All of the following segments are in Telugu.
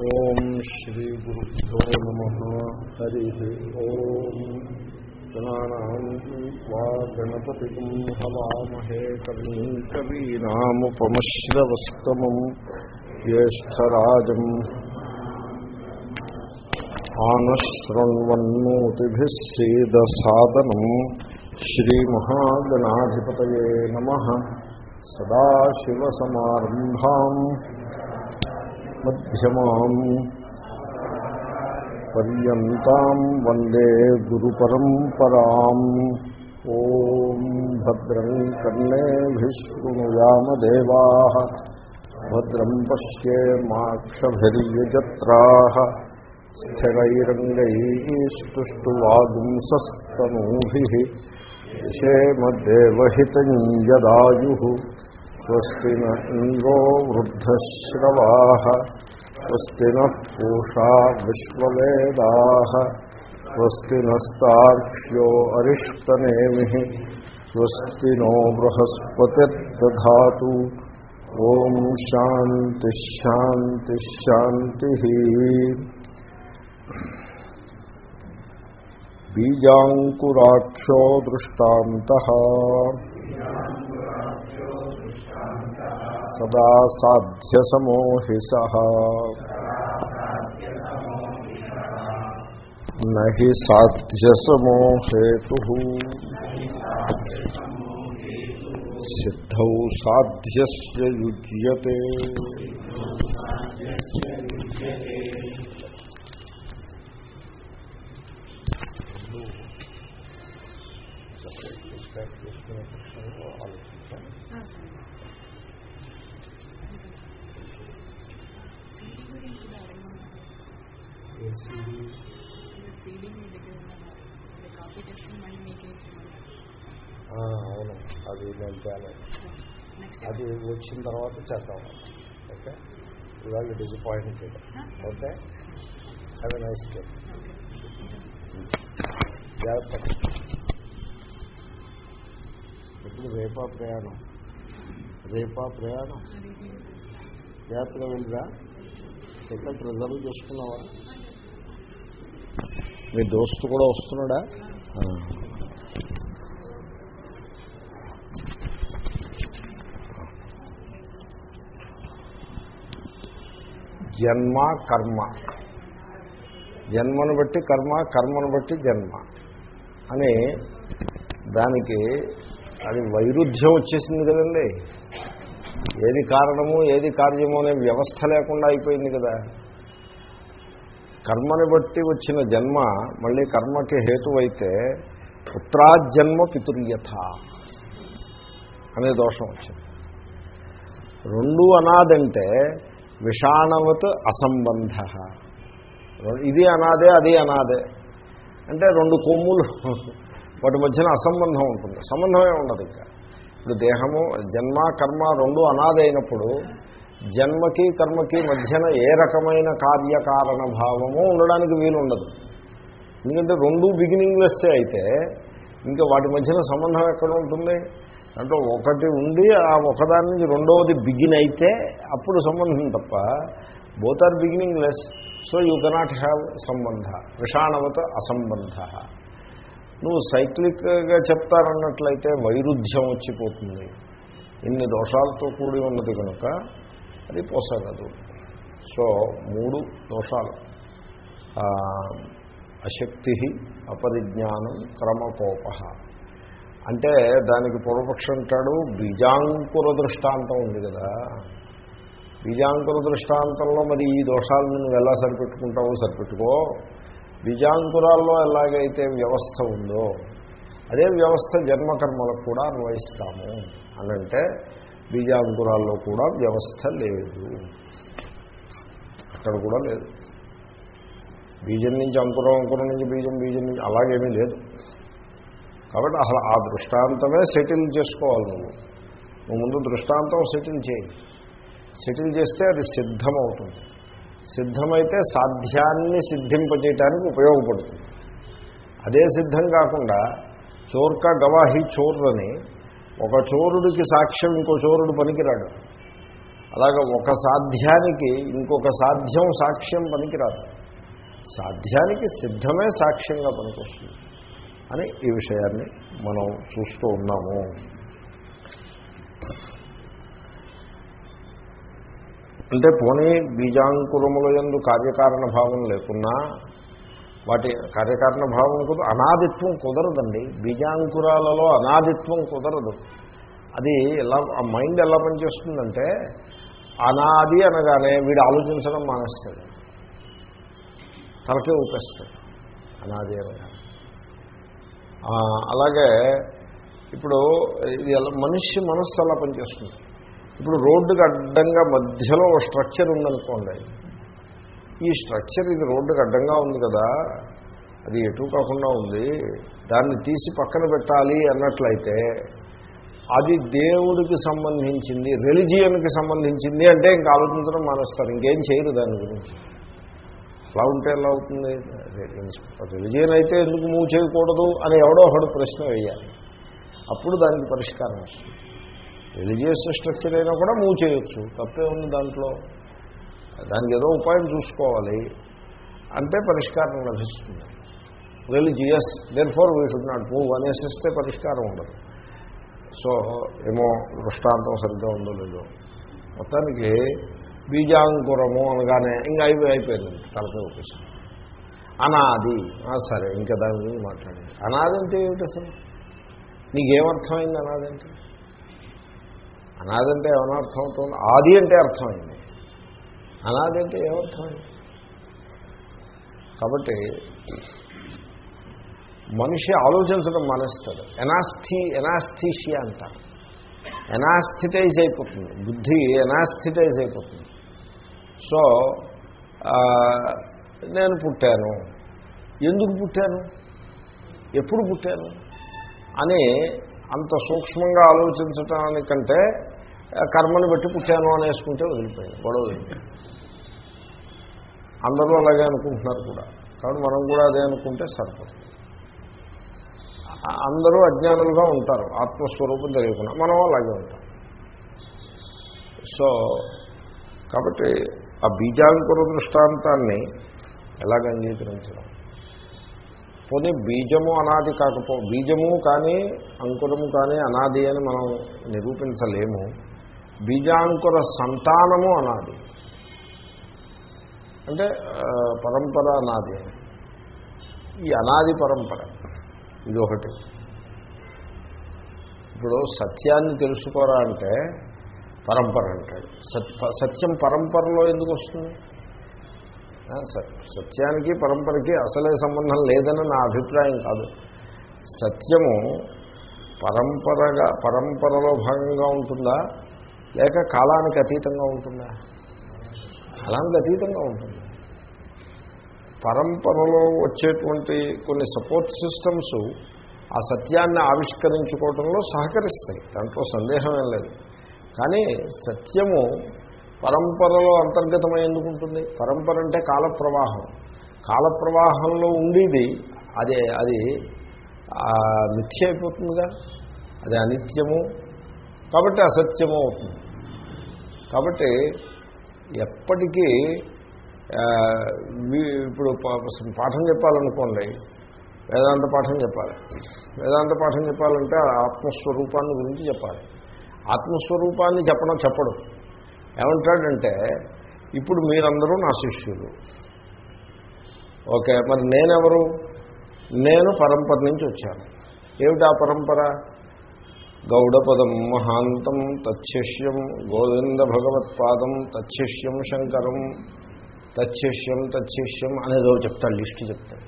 ఓం శ్రీ గురుభ్యో నమ. హరి ఓం. గణానాం గణపతి హవామహే కవీం కవీనాముపమశ్రవస్తమం జ్యేష్టరాజం ఆనశృణ్వన్నోతిభిः సేదసాదనం. శ్రీమహాగణాధిపతయే నమः. సదాశివసమారంభాम् మధ్యమాం పర్యంతం వందే గురుపరంపరాం ఓం భద్రం కర్ణేభిశృణుయామదేవా భద్రం పశ్యేమాక్షభిర్యజత్రా స్థిరైరంగైస్తువాగుంసస్తనూభి యశేమదేవహితం యదాయు స్వస్తి న ఇంద్రో వృద్ధశ్రవా స్వస్తి నః పూషా విశ్వవేదా స్వస్తి నస్తాక్ష్యో అరిష్టనేమి స్వస్తి నో బృహస్పతిర్దా ఓం శాంతి శాంతి శాంతి బీజాంకురాక్షో దృష్టాంత సదా సాధ్యసమోహి సహ నహి సాధ్యసమోహేతు సిద్ధౌ సాధ్యస్య యుజ్యతే అవును. అది నేను తేలేదు అది వచ్చిన తర్వాత చేద్దాం. ఓకే? ఇవాళ disappointed okay? Have a nice day జాగ్రత్త. ఇప్పుడు రేపా ప్రయాణం? రేపా ప్రయాణం? జాగ్రత్తగా వెళ్ళిరా. టికెట్ రిజర్వ్ చేసుకున్నావా? మీ దోస్తు కూడా వస్తున్నాడా? జన్మ కర్మ. జన్మను బట్టి కర్మ కర్మను బట్టి జన్మ. అని దానికి అది వైరుధ్యం వచ్చేసింది కదండి. ఏది కారణము ఏది కార్యము అనే వ్యవస్థ లేకుండా అయిపోయింది కదా. కర్మని బట్టి వచ్చిన జన్మ మళ్ళీ కర్మకి హేతువైతే పుత్రాజన్మ పితుర్యథ అనే దోషం వచ్చింది. రెండు అనాదంటే విషాణవత్ అసంబంధ. ఇది అనాదే అది అనాదే. అంటే రెండు కొమ్ములు. వాటి మధ్యన అసంబంధం ఉంటుంది. సంబంధమే ఉండదు ఇంకా. ఇప్పుడు దేహము జన్మ కర్మ రెండు అనాదైనప్పుడు జన్మకి కర్మకి మధ్యన ఏ రకమైన కార్యకారణ భావము ఉండడానికి వీలుండదు. ఎందుకంటే రెండు బిగినింగ్లెస్సే అయితే ఇంకా వాటి మధ్యన సంబంధం ఎక్కడ ఉంటుంది? అంటే ఒకటి ఉండి ఆ ఒకదాని నుంచి రెండవది బిగిన్ అయితే అప్పుడు సంబంధం తప్ప both are beginningless so you cannot have సంబంధ విషాణవత అసంబంధ. నువ్వు సైక్లిక్గా చెప్తారన్నట్లయితే వైరుధ్యం వచ్చిపోతుంది. ఇన్ని దోషాలతో కూడి ఉన్నది కనుక అది పోసగదు సో మూడు దోషాలు. అశక్తి అపరిజ్ఞానం క్రమకోప. అంటే దానికి పూర్వపక్షం అంటాడు బీజాంకుర దృష్టాంతం ఉంది కదా. బీజాంకుర దృష్టాంతంలో మరి ఈ దోషాలను నువ్వు ఎలా సరిపెట్టుకుంటావో సరిపెట్టుకో. బీజాంకురాల్లో ఎలాగైతే వ్యవస్థ ఉందో అదే వ్యవస్థ జన్మకర్మలకు కూడా అన్వయిస్తాము. అనంటే బీజాంకురాల్లో కూడా వ్యవస్థ లేదు. అక్కడ కూడా లేదు. బీజం నుంచి అంకురం అంకురం నుంచి బీజం బీజం నుంచి అలాగేమీ లేదు. కాబట్టి అసలు ఆ దృష్టాంతమే సెటిల్ చేసుకోవాలి నువ్వు. నువ్వు ముందు దృష్టాంతం సెటిల్ చేయి. సెటిల్ చేస్తే అది సిద్ధమవుతుంది. సిద్ధమైతే సాధ్యాన్ని సిద్ధింపజేయటానికి ఉపయోగపడుతుంది. అదే సిద్ధం కాకుండా చోర్క గవాహి చోర్రని ఒక చోరుడికి సాక్ష్యం ఇంకో చోరుడు పనికిరాడు. అలాగే ఒక సాధ్యానికి ఇంకొక సాధ్యం సాక్ష్యం పనికిరాదు. సాధ్యానికి సిద్ధమే సాక్ష్యంగా పనికొస్తుంది. అని ఈ విషయాన్ని మనం చూస్తూ ఉన్నాము. అంటే పోనీ బీజాంకురముల ఎందు కార్యకారణ భావం లేకున్నా వాటి కార్యకారణ భావం కుదరదు అనాదిత్వం కుదరదండి. బీజాంకురాలలో అనాదిత్వం కుదరదు. అది ఎలా ఆ మైండ్ ఎలా పనిచేస్తుందంటే అనాది అనగానే వీడు ఆలోచించడం మానేస్తాడు. తలకే ఊపేస్తాడు. అనాది అనగానే. అలాగే ఇప్పుడు ఇది ఎలా మనిషి మనస్సు అలా పనిచేస్తుంది. ఇప్పుడు రోడ్డుకి అడ్డంగా మధ్యలో ఒక స్ట్రక్చర్ ఉందనుకోండి. ఈ స్ట్రక్చర్ ఇది రోడ్డుకి అడ్డంగా ఉంది కదా అది ఎటు కాకుండా ఉంది దాన్ని తీసి పక్కన పెట్టాలి అన్నట్లయితే అది దేవుడికి సంబంధించింది రెలిజియన్కి సంబంధించింది అంటే ఇంకా ఆలోచించడం మానేస్తారు ఇంకేం చేయరు దాని గురించి. అలా ఉంటే ఎలా అవుతుంది? రిలిజియన్ అయితే ఎందుకు మూవ్ చేయకూడదు అని ఎవడో ఒకడు ప్రశ్న వేయాలి. అప్పుడు దానికి పరిష్కారం వస్తుంది. రిలీజియస్ స్ట్రక్చర్ అయినా కూడా మూవ్ చేయొచ్చు తప్పే ఉంది దాంట్లో. దానికి ఏదో ఉపాయం చూసుకోవాలి అంటే పరిష్కారం లభిస్తుంది. Religious then for we should not move అనేసిస్తే పరిష్కారం ఉండదు. సో ఏమో దృష్టాంతం సరిగ్గా ఉందో లేదో. మొత్తానికి బీజాంకురము అనగానే ఇంకా అయిపోయి అయిపోయింది. తలపై ఒకేసారి అనాది. సరే ఇంకా దాని గురించి మాట్లాడింది అనాది అంటే ఏమిటి అసలు? నీకేమర్థమైంది అనాది అంటే? అనాది అంటే ఏమైనా అవుతుంది ఆది అంటే అర్థమైంది. అనాది అంటే ఏమర్థమైంది కాబట్టి మనిషి ఆలోచించడం మానేస్తాడు. ఎనాస్థీ ఎనాస్థీషియా అంటారు. ఎనాస్థిటైజ్ అయిపోతుంది. బుద్ధి ఎనాస్థిటైజ్ అయిపోతుంది. సో నేను పుట్టాను. ఎందుకు పుట్టాను? ఎప్పుడు పుట్టాను? అని అంత సూక్ష్మంగా ఆలోచించటానికంటే కర్మను బట్టి పుట్టాను అనేసుకుంటే వదిలిపోయింది గొడవ వదిలిపోయింది అందరూ అలాగే అనుకుంటున్నారు కూడా. కాబట్టి మనం కూడా అదే అనుకుంటే సరిపడుతుంది అందరూ అజ్ఞానులుగా ఉంటారు. ఆత్మస్వరూపం తెలియకుండా మనం అలాగే ఉంటాం. సో కాబట్టి ఆ బీజాంకుర దృష్టాంతాన్ని ఎలాగ అంగీకరించడం? పోనీ బీజము అనాది కాకపో బీజము కానీ అంకురము కానీ అనాది అని మనం నిరూపించలేము. బీజాంకుర సంతానము అనాది. అంటే పరంపర అనాది. ఈ అనాది పరంపర ఇది ఒకటి ఇప్పుడు సత్యాన్ని తెలుసుకోరా అంటే పరంపర అంటాడు సత్ సత్యం పరంపరలో ఎందుకు వస్తుంది? సత్యానికి పరంపరకి అసలే సంబంధం లేదని నా అభిప్రాయం కాదు. సత్యము పరంపరగా పరంపరలో భాగంగా ఉంటుందా? లేక కాలానికి అతీతంగా ఉంటుందా? కాలానికి అతీతంగా ఉంటుంది. పరంపరలో వచ్చేటువంటి కొన్ని సపోర్ట్ సిస్టమ్స్ ఆ సత్యాన్ని ఆవిష్కరించుకోవడంలో సహకరిస్తాయి. దాంట్లో సందేహం ఏం లేదు. కానీ సత్యము పరంపరలో అంతర్గతమై ఎందుకు ఉంటుంది. పరంపర అంటే కాల ప్రవాహం కాల ప్రవాహంలో ఉండేది అదే అది మిథ్య అయిపోతుందిగా. అది అనిత్యము. కాబట్టి అసత్యము అవుతుంది. కాబట్టి ఎప్పటికీ ఇప్పుడు పాఠం చెప్పాలనుకోండి వేదాంత పాఠం చెప్పాలి. వేదాంత పాఠం చెప్పాలంటే ఆత్మస్వరూపాన్ని గురించి చెప్పాలి. ఆత్మస్వరూపాన్ని చెప్పడం చెప్పడు. ఏమంటాడంటే ఇప్పుడు మీరందరూ నా శిష్యులు. ఓకే మరి నేనెవరు? నేను పరంపర నుంచి వచ్చాను. ఏమిటి ఆ పరంపర? గౌడపదం మహాంతం తచ్చిష్యం గోవింద భగవత్పాదం తచ్చిష్యం శంకరం తచ్చిష్యం తచ్చిష్యం అనేదో చెప్తాడు లిస్టు చెప్తాడు.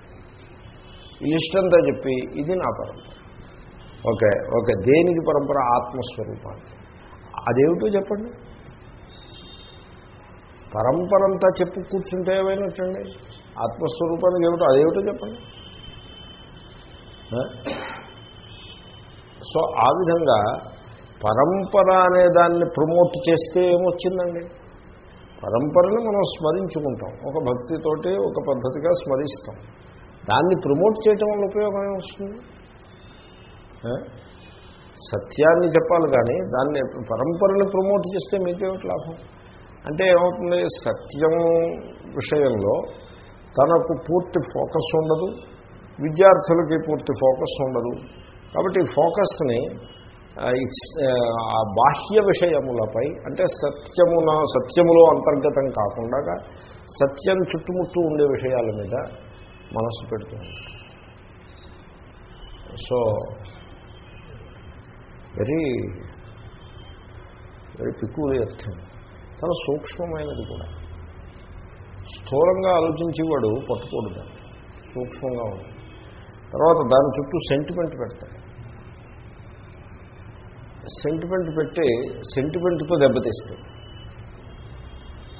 ఈ లిస్ట్ అంతా చెప్పి ఇది నా పరంపర. ఓకే ఓకే దేనికి పరంపర? ఆత్మస్వరూపానికి. అదేమిటో చెప్పండి. పరంపర అంతా చెప్పు కూర్చుంటే ఏమైనట్టండి ఆత్మస్వరూపానికి ఏమిటో అదేమిటో చెప్పండి. సో ఆ విధంగా పరంపర అనే దాన్ని ప్రమోట్ చేస్తే ఏమొచ్చిందండి? పరంపరను మనం స్మరించుకుంటాం. ఒక భక్తితోటి ఒక పద్ధతిగా స్మరిస్తాం. దాన్ని ప్రమోట్ చేయటం వల్ల ఉపయోగం ఏమొస్తుంది? సత్యాన్ని చెప్పాలి కానీ దాన్ని పరంపరని ప్రమోట్ చేస్తే మీకేమిటి లాభం? అంటే ఏమవుతుంది? సత్యం విషయంలో తనకు పూర్తి ఫోకస్ ఉండదు. విద్యార్థులకి పూర్తి ఫోకస్ ఉండదు. కాబట్టి ఫోకస్ని ఆ, ఇట్స్, ఆ, బాహ్య విషయములపై అంటే సత్యమున సత్యములో అంతర్గతం కాకుండా సత్యం చుట్టుముట్టు ఉండే విషయాల మీద మనస్సు పెడుతూ so very very peculiar thing. చాలా సూక్ష్మమైనది కూడా. స్థూలంగా ఆలోచించేవాడు పట్టుకూడదు సూక్ష్మంగా ఉంది తర్వాత దాని చుట్టూ సెంటిమెంట్ పెడతాడు. సెంటిమెంట్ పెట్టి సెంటిమెంట్తో దెబ్బతీస్తాడు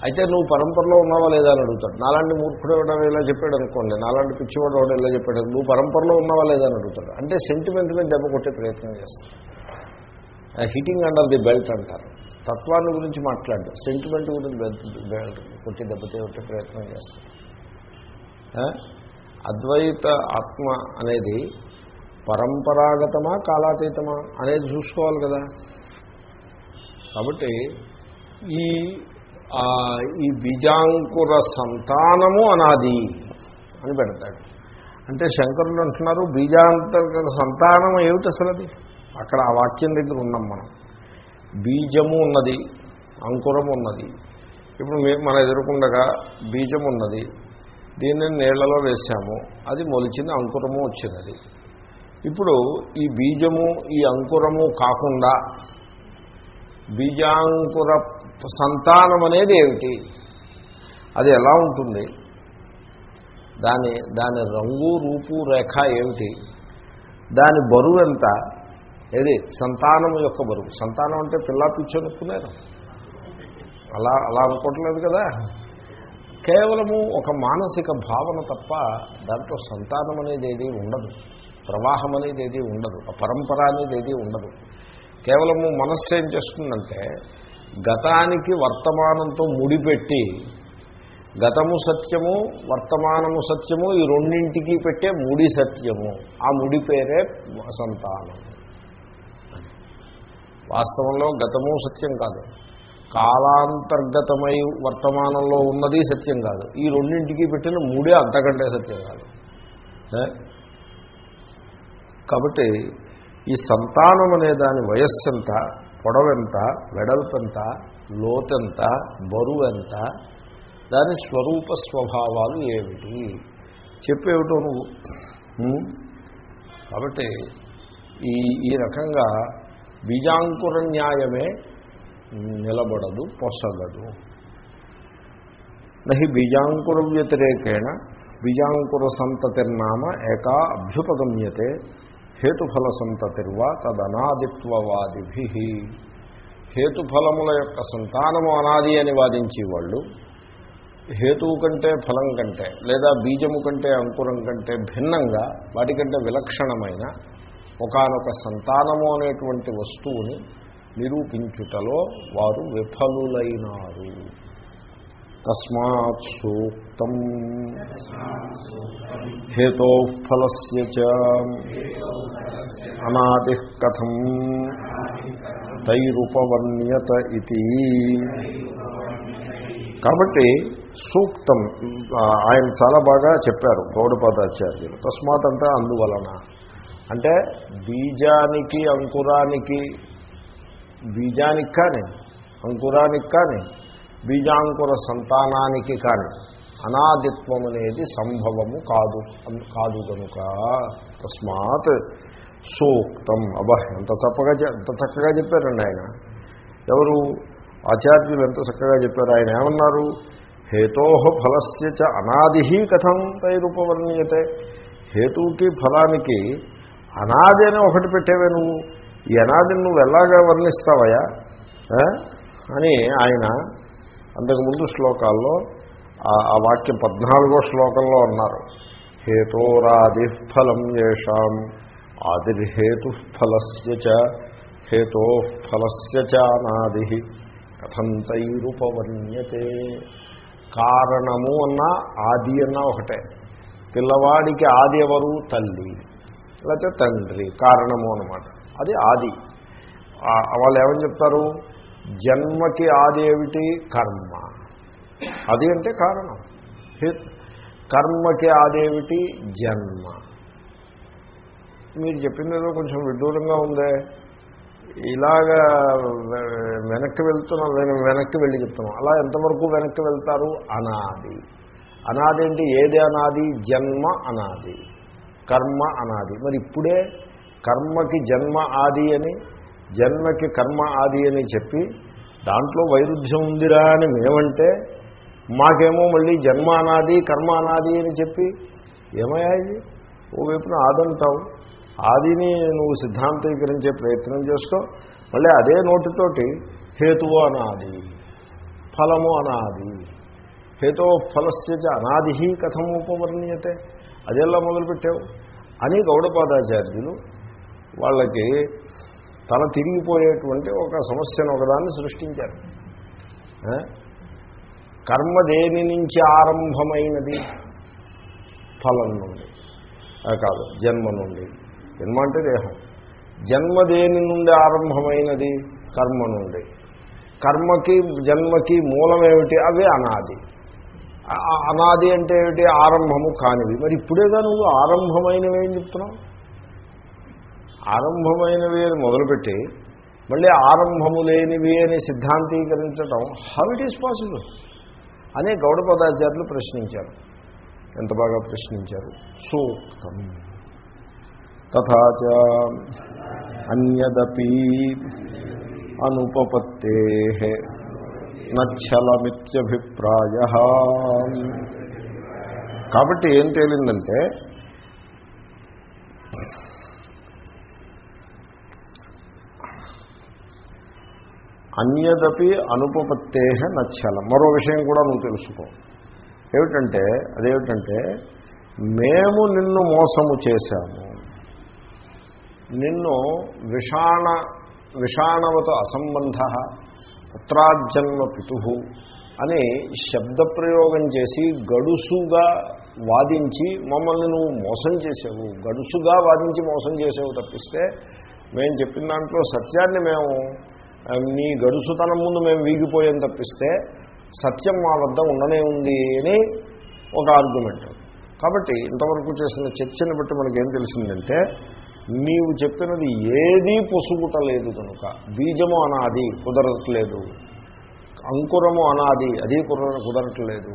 అయితే నువ్వు పరంపరలో ఉన్నావా లేదా అని అడుగుతాడు. నాలాంటి మూర్ఖుడు ఎవడో ఇలా చెప్పాడు అనుకోండి నాలాంటి పిచ్చివాడు ఎవడో ఇలా చెప్పాడు నువ్వు పరంపరలో ఉన్నావా లేదా అని అడుగుతాడు. అంటే సెంటిమెంట్ మీద దెబ్బ కొట్టే ప్రయత్నం చేస్తాడు. హిటింగ్ అండర్ ది బెల్ట్ అంటారు. తత్వాన్ని గురించి మాట్లాడు సెంటిమెంట్ గురించి బెల్ట్ బెల్ట్ కొట్టి దెబ్బతే కొట్టే ప్రయత్నం చేస్తాడు. అద్వైత ఆత్మ అనేది పరంపరాగతమా కాలాతీతమా అనేది చూసుకోవాలి కదా. కాబట్టి ఈ ఈ బీజాంకుర సంతానము అనాది అని పెడతాడు. అంటే శంకరులు అంటున్నారు బీజాంతర్గత సంతానం ఏమిటి అసలు అది అక్కడ ఆ వాక్యం దగ్గర ఉన్నాం మనం. బీజము ఉన్నది అంకురం ఉన్నది. ఇప్పుడు మీ- మన ఎదుర్కొండగా బీజం ఉన్నది. దీన్ని నీళ్ళలో వేసాము అది మొలిచింది అంకురము వచ్చినది. ఇప్పుడు ఈ బీజము ఈ అంకురము కాకుండా బీజాంకుర సంతానం అనేది ఏమిటి? అది ఎలా ఉంటుంది? దాని దాని రంగు రూపు రేఖ ఏమిటి? దాని బరువు ఎంత? ఏది? సంతానం యొక్క బరువు. సంతానం అంటే పిల్ల పిచ్చనుకున్నారు అలా అలా అనుకోవట్లేదు కదా. కేవలము ఒక మానసిక భావన తప్ప దాంట్లో సంతానం అనేది ఏది ఉండదు. ప్రవాహం అనేది ఏది ఉండదు ఆ పరంపర అనేది ఏది ఉండదు. కేవలము మనస్సు ఏం చేస్తుందంటే గతానికి వర్తమానంతో ముడిపెట్టి గతము సత్యము వర్తమానము సత్యము ఈ రెండింటికి పెట్టే ముడి సత్యము. ఆ ముడి పేరే సంతానం వాస్తవంలో గతము సత్యం కాదు. కాలాంతర్గతమై వర్తమానంలో ఉన్నది సత్యం కాదు. ఈ రెండింటికి పెట్టిన ముడి అంతకంటే సత్యం కాదు. కాబట్టి ఈ సంతానం అనే దాని వయస్సు ఎంత పొడవెంత వెడల్పెంత లోతెంత బరువెంత దాని స్వరూప స్వభావాలు ఏమిటి? చెప్పేవిటో నువ్వు? కాబట్టి ఈ ఈ రకంగా బీజాంకుర న్యాయమే నిలబడదు పొసగదు. నహి బీజాంకుర వ్యతిరేకేణ బీజాంకుర సంతతిర్నామ ఏకా అభ్యుపగమ్యతే హేతుఫల సంతతిర్వా తదనాదిత్వవాదిభి హేతుఫలముల యొక్క సంతానము అనాది అని వాదించేవాళ్ళు హేతువు కంటే ఫలం కంటే లేదా బీజము కంటే అంకురం కంటే భిన్నంగా వాటికంటే విలక్షణమైన ఒకానొక సంతానము అనేటువంటి వస్తువుని నిరూపించుటలో వారు విఫలులైనారు. తస్మాత్ సూక్తం. హేతో ఫలస్య అనాది కథం తైరుపవర్ణ్యత ఇది. కాబట్టి సూక్తం ఆయన చాలా బాగా చెప్పారు గౌడపాదాచార్యులు. తస్మాత్ అంటే అందువలన. అంటే బీజానికి అంకురానికి బీజానికి కానీ అంకురానికి కానీ బీజాంకుర సంతానానికి కానీ అనాదిత్వం అనేది సంభవము కాదు కాదు కనుక. తస్మాత్ సూక్తం. అబ్బా ఎంత చక్కగా ఎంత చక్కగా చెప్పారండి ఆయన. ఎవరు? ఆచార్యులు ఎంత చక్కగా చెప్పారు? ఆయన ఏమన్నారు? హేతో ఫలస్య చ అనాది కథం తైరుపవర్ణీయతే. హేతువుకి ఫలానికి అనాది అని ఒకటి పెట్టేవే నువ్వు. ఈ అనాదిని నువ్వు ఎలాగా వర్ణిస్తావయా అని ఆయన అంతకుముందు శ్లోకాల్లో ఆ- వాక్యం పద్నాలుగో శ్లోకంలో అన్నారు. హేతోరాది ఫలం ఏషాం ఆదిర్హేతు ఫలస్య చ హేతో ఫలస్య చ అనాది కారణము అన్నా ఆది అన్నా ఒకటే. పిల్లవాడికి ఆది ఎవరు? తల్లి. లేకపోతే తండ్రి. కారణము అనమాట అది ఆది. వాళ్ళు ఏమని చెప్తారు? జన్మకి ఆది కర్మ. అది అంటే కారణం. హేతు కర్మకి ఆదేమిటి జన్మ. మీరు చెప్పిందేదో కొంచెం విడ్డూరంగా ఉందే. ఇలాగా వెనక్కి వెళ్తున్నాం నేను వెనక్కి వెళ్ళి చెప్తున్నాం అలా ఎంతవరకు వెనక్కి వెళ్తారు? అనాది. అనాది అంటే ఏది అనాది? జన్మ అనాది. కర్మ అనాది. మరి ఇప్పుడే కర్మకి జన్మ ఆది అని జన్మకి కర్మ ఆది అని చెప్పి దాంట్లో వైరుధ్యం ఉందిరా అని మేమంటే మాకేమో మళ్ళీ జన్మ అనాది కర్మ అనాది అని చెప్పి ఏమయ్యా ఇది? ఓ వైపున ఆదంటావు ఆదిని నువ్వు సిద్ధాంతీకరించే ప్రయత్నం చేస్తూ మళ్ళీ అదే నోటితోటి హేతువు అనాది ఫలము అనాది హేతో ఫలస్య చ అనాది కథం ఉపవర్ణీయతే. అదెలా మొదలుపెట్టావు. అని గౌడపాదాచార్యులు వాళ్ళకి తల తిరిగిపోయేటువంటి ఒక సమస్యను ఒకదాన్ని సృష్టించారు. కర్మ దేని నుంచి ఆరంభమైనది? ఫలం నుండి. కాదు జన్మ నుండి. జన్మ అంటే దేహం. జన్మ దేని నుండి ఆరంభమైనది? కర్మ నుండి. కర్మకి జన్మకి మూలమేమిటి అవి అనాది. అనాది అంటే ఏమిటి? ఆరంభము కానివి. మరి ఇప్పుడేగా నువ్వు ఆరంభమైనవి ఏం చెప్తున్నావు? ఆరంభమైనవి అని మొదలుపెట్టి మళ్ళీ ఆరంభము లేనివి అని సిద్ధాంతీకరించడం హౌ ఇట్ ఈస్ పాసిబుల్ అనే గౌడపదాచార్యులు ప్రశ్నించారు. ఎంత బాగా ప్రశ్నించారు? సూక్తం. తథాచ అన్యదపి అనుపపత్తే నచ్చలమిత్యభిప్రాయ. కాబట్టి ఏం తేలిందంటే అన్యదపి అనుపపత్తే నచ్చలం. మరో విషయం కూడా నువ్వు తెలుసుకో. ఏమిటంటే అదేమిటంటే మేము నిన్ను మోసము చేశాము. నిన్ను విషాణ విషాణవత అసంబంధ పుత్రార్జన్మ పితు అని శబ్దప్రయోగం చేసి గడుసుగా వాదించి మమ్మల్ని నువ్వు మోసం చేసావు గడుసుగా వాదించి మోసం చేసావు తప్పిస్తే మేము చెప్పిన దాంట్లో సత్యాన్ని మేము నీ గడుసుతనం ముందు మేము వీగిపోయాం తప్పిస్తే సత్యం మా వద్ద ఉండనే ఉంది అని ఒక ఆర్గ్యుమెంట్ కాబట్టి ఇంతవరకు చేసిన చర్చని బట్టి మనకేం తెలిసిందంటే నీవు చెప్పినది ఏదీ పొసుగుటలేదు కనుక బీజము అనాది కుదరట్లేదు. అంకురము అనాది అది కుదర కుదరట్లేదు.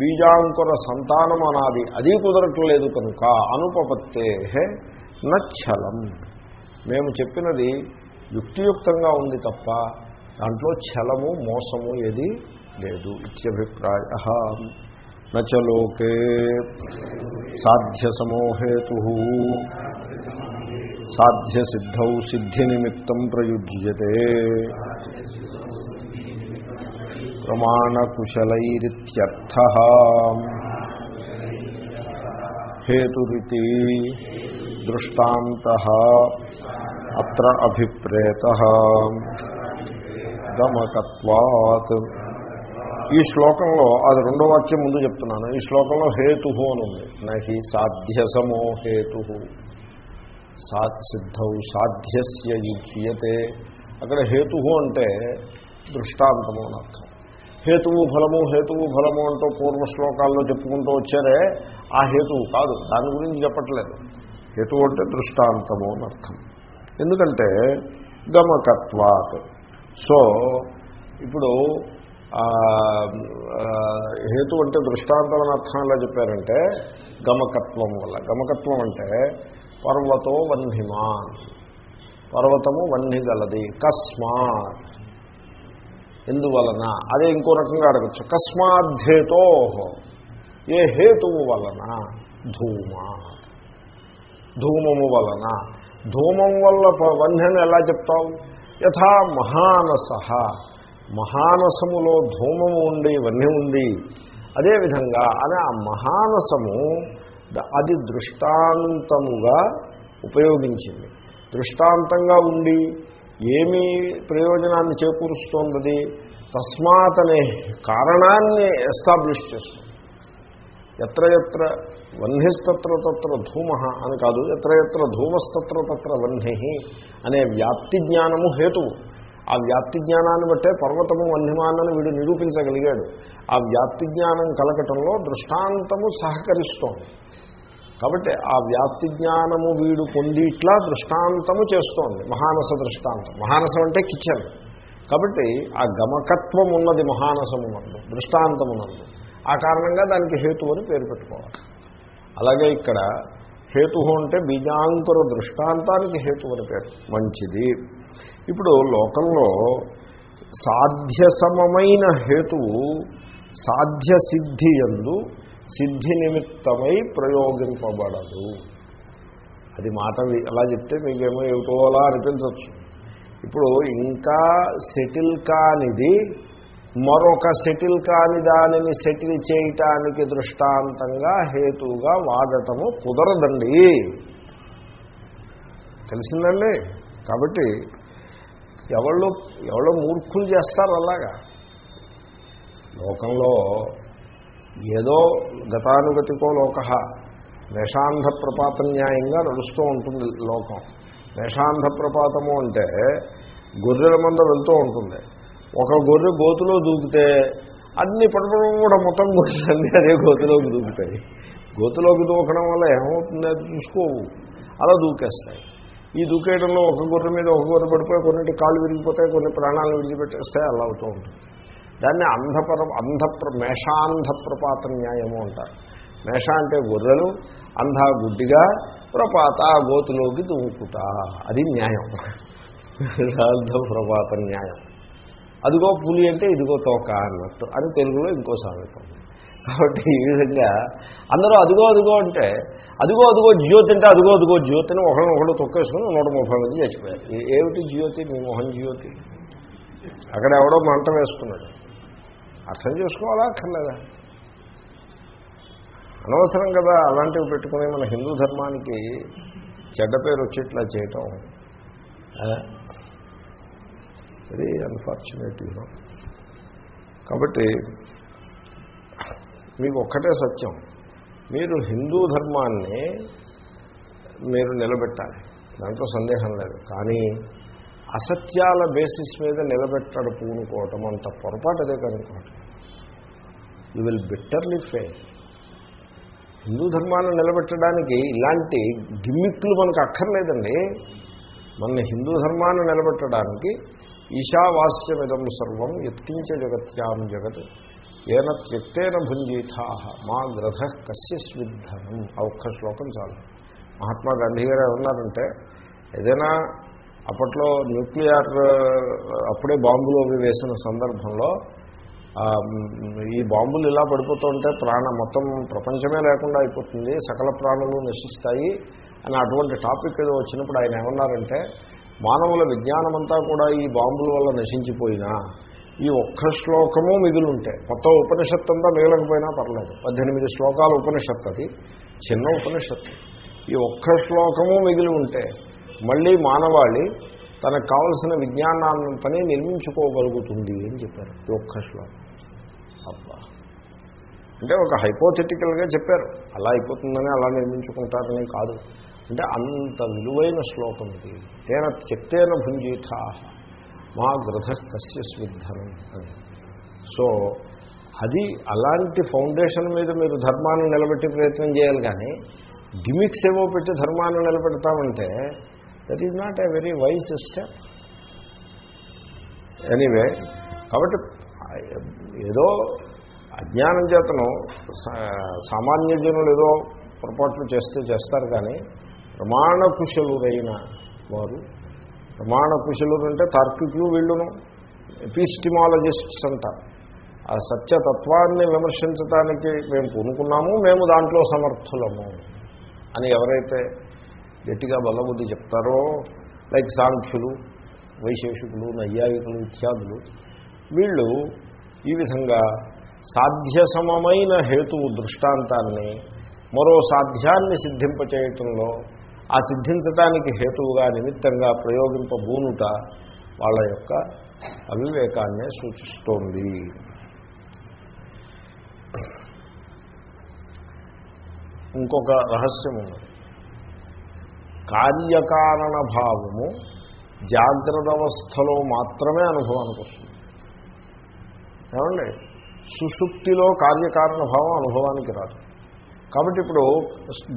బీజాంకుర సంతానం అనాది అది కుదరట్లేదు కనుక అనుపపత్తే నచ్చలం. మేము చెప్పినది యుక్తియుక్తంగా ఉంది తప్ప దాంట్లో ఛలము మోసము ఏది లేదు. ఇత్యభిప్రాయ నచలోకే సాధ్యసమోహేతు సాధ్యసిద్ధౌ సిద్ధినిమిత్తం ప్రయుజ్యతే. ప్రమాణకుశలైరిత్యర్థ హేతురితి దృష్టాంత అత్ర అభిప్రేత గమకత్వాత్ ఈ శ్లోకంలో అది రెండో వాక్యం ముందు చెప్తున్నాను. ఈ శ్లోకంలో హేతు అని ఉంది. నహి సాధ్యసమో హేతు. సా సిద్ధౌ సాధ్యస్య యుజ్యతే. అక్కడ హేతు అంటే దృష్టాంతము అని అర్థం. హేతువు ఫలము హేతువు ఫలము అంటూ పూర్వ శ్లోకాల్లో చెప్పుకుంటూ వచ్చారే ఆ హేతువు కాదు. దాని గురించి చెప్పట్లేదు. హేతువు అంటే దృష్టాంతము అని అర్థం. ఎందుకంటే గమకత్వాత్. సో ఇప్పుడు హేతు అంటే దృష్టాంతం అని అర్థం ఎలా చెప్పారంటే గమకత్వం వల్ల. గమకత్వం అంటే పర్వతో వన్హిమాన్ పర్వతము వన్నిగలది కస్మాత్. ఎందువలన? అదే ఇంకో రకంగా అడగచ్చు. కస్మాద్ధేతో. ఏ హేతువు వలన? ధూమా. ధూమము వలన. ధూమం వల్ల ప- ఎలా చెప్తావు? యథా మహానస. మహానసములో ధూమము ఉండి వన్య ఉంది. అదేవిధంగా అని ఆ మహానసము అది దృష్టాంతముగా ఉపయోగించింది. దృష్టాంతంగా ఉండి ఏమి ప్రయోజనాన్ని చేకూరుస్తోంది తస్మాత్ అనే కారణాన్ని ఎస్టాబ్లిష్ చేస్తుంది. ఎత్ర ఎత్ర వహ్నిస్తత్ర తత్ర ధూమ అని కాదు ఎత్ర ఎత్ర ధూమస్తత్ర తత్ర వహ్ని అనే వ్యాప్తి జ్ఞానము హేతువు. ఆ వ్యాప్తి జ్ఞానాన్ని బట్టే పర్వతము వన్యమానని వీడు నిరూపించగలిగాడు. ఆ వ్యాప్తి జ్ఞానం కలగటంలో దృష్టాంతము సహకరిస్తోంది. కాబట్టి ఆ వ్యాప్తి జ్ఞానము వీడు పొందిట్లా దృష్టాంతము చేస్తోంది. మహానస దృష్టాంతం. మహానసం అంటే కిచెన్. కాబట్టి ఆ గమకత్వం ఉన్నది మహానసమునందు దృష్టాంతమునందు ఆ కారణంగా దానికి హేతు అని పేరు పెట్టుకోవాలి. అలాగే ఇక్కడ హేతు అంటే బీజాంకుర దృష్టాంతానికి హేతు అని పేరు. మంచిది. ఇప్పుడు లోకంలో సాధ్యసమమైన హేతువు సాధ్య సిద్ధి ఎందు సిద్ధి నిమిత్తమై ప్రయోగింపబడదు. అది మాట అలా చెప్తే మీకేమో ఏమిటో అలా అనిపించవచ్చు. ఇప్పుడు ఇంకా సెటిల్ కానిది మరొక సెటిల్ కాని దానిని సెటిల్ చేయటానికి దృష్టాంతంగా హేతువుగా వాడటము కుదరదండి. తెలిసిందండి? కాబట్టి ఎవళ్ళు ఎవరో మూర్ఖులు చేస్తారు అలాగా? లోకంలో ఏదో గతానుగతికో లోక మేషాంధ ప్రపాత న్యాయంగా నడుస్తూ ఉంటుంది లోకం. మేషాంధ ప్రపాతము అంటే గొర్రెల మంద వెళ్తూ ఉంటుంది. ఒక గొర్రె గోతులో దూకితే అన్ని పడపడం కూడా మొత్తం గొర్రెలన్నీ అదే గోతులోకి దూకుతాయి గోతులోకి దూకడం వల్ల ఏమవుతుంది అది చూసుకోవు అలా దూకేస్తాయి ఈ దూకేయడంలో ఒక గొర్రె మీద ఒక గొర్రె పడిపోయి కొన్నింటి కాళ్ళు విరిగిపోతాయి కొన్ని ప్రాణాలను విడిచిపెట్టేస్తాయి అలా అవుతూ ఉంటుంది దాన్ని అంధపర అంధప్ర మేషాంధప్రపాత న్యాయము అంటారు మేష అంటే గొర్రెలు అంధ గుడ్డిగా ప్రపాత గోతులోకి దూకుట అది న్యాయం అంధప్రపాత ప్రపాత న్యాయం అదిగో పులి అంటే ఇదిగో తోక అన్నట్టు. అని తెలుగులో ఇంకో సామెతం కాబట్టి ఈ విధంగా అందరూ అదిగో అదిగో అంటే అదిగో అదిగో జ్యోతి అంటే అదిగో అదిగో జ్యోతిని ఒకరిని ఒకళ్ళు తొక్కేసుకుని నూట ముప్పై మంది చచ్చిపోయారు. ఏమిటి జ్యోతి? మీ మొహం జ్యోతి. అక్కడ ఎవడో మంట వేసుకున్నాడు. అర్థం చేసుకోవాలా అక్కర్లేదా? అనవసరం కదా అలాంటివి పెట్టుకుని మన హిందూ ధర్మానికి చెడ్డ పేరు వచ్చేట్లా చేయటం. వెరీ అన్ఫార్చునేట్ యూనో కాబట్టి మీకు ఒక్కటే సత్యం. మీరు హిందూ ధర్మాన్ని మీరు నిలబెట్టాలి. దాంట్లో సందేహం లేదు. కానీ అసత్యాల బేసిస్ మీద నిలబెట్టడు పూనుకోవటం అంత పొరపాటు అదే కనుకోవటం you will betterly fail Hindu ధర్మాన్ని నిలబెట్టడానికి ఇలాంటి గిమ్మిక్లు మనకు అక్కర్లేదండి. మన హిందూ ధర్మాన్ని నిలబెట్టడానికి ఈశావాస్యమిదం సర్వం ఎత్కించ జగత్యాం జగత్. ఏన త్యక్తేన భుంజీథా మా గ్రధ కస్య స్విద్ధనం. ఆ ఒక్క శ్లోకం చాలు. మహాత్మా గాంధీ గారు ఏమన్నారంటే ఏదైనా అప్పట్లో న్యూక్లియర్ అప్పుడే బాంబులు అవి వేసిన సందర్భంలో ఈ బాంబులు ఇలా పడిపోతుంటే ప్రాణ మొత్తం ప్రపంచమే లేకుండా అయిపోతుంది సకల ప్రాణులు నశిస్తాయి అని అటువంటి టాపిక్ ఏదో వచ్చినప్పుడు ఆయన ఏమన్నారంటే మానవుల విజ్ఞానమంతా కూడా ఈ బాంబుల వల్ల నశించిపోయినా ఈ ఒక్క శ్లోకము మిగులుంటే మొత్తం ఉపనిషత్తు అంతా మిగలకపోయినా పర్లేదు. పద్దెనిమిది శ్లోకాల ఉపనిషత్తు అది చిన్న ఉపనిషత్తు. ఈ ఒక్క శ్లోకము మిగిలి ఉంటే మళ్ళీ మానవాళి తనకు కావలసిన విజ్ఞానాన్నంతని నిర్మించుకోగలుగుతుంది అని చెప్పారు ఈ ఒక్క శ్లోకం. అబ్బా! అంటే ఒక హైపోథెటికల్గా చెప్పారు. అలా అయిపోతుందని అలా నిర్మించుకుంటారని కాదు. అంటే అంత విలువైన శ్లోకం ఇది. తేన చెప్తేన భుంజీథా మా గ్రధ కస్య స్విద్ధనం అని. సో అది అలాంటి ఫౌండేషన్ మీద మీరు ధర్మాన్ని నిలబెట్టే ప్రయత్నం చేయాలి కానీ గిమిక్స్ ఏవో పెట్టి ధర్మాన్ని నిలబెడతామంటే that is not a very wise step anyway కాబట్టి ఏదో అజ్ఞానం చేతను సా- సామాన్య జనులు ఏదో పొరపాట్లు చేస్తే చేస్తారు కానీ ప్రమాణకుశలురైన వారు. ప్రమాణకుశలురు అంటే తార్కికులు వీళ్ళును. ఎపిస్టిమాలజిస్ట్స్ అంటారు ఆ సత్యతత్వాన్ని విమర్శించడానికి మేము పూనుకున్నాము మేము దాంట్లో సమర్థులము అని ఎవరైతే గట్టిగా బలబుద్ధి చెప్తారో లైక్ సాంఖ్యులు వైశేషికులు నైయాయికులు ఇత్యాదులు వీళ్ళు ఈ విధంగా సాధ్యసమమైన హేతువు దృష్టాంతాన్ని మరో సాధ్యాన్ని సిద్ధింపచేయటంలో ఆ సిద్ధించడానికి హేతువుగా నిమిత్తంగా ప్రయోగింపబూనుట వాళ్ళ యొక్క అవివేకాన్నే సూచిస్తోంది. ఇంకొక రహస్యం ఉన్నది కార్యకారణ భావము జాగ్రత్త అవస్థలో మాత్రమే అనుభవానికి వస్తుంది. ఏమండి? సుషుప్తిలో కార్యకారణ భావం అనుభవానికి రాదు. కాబట్టి ఇప్పుడు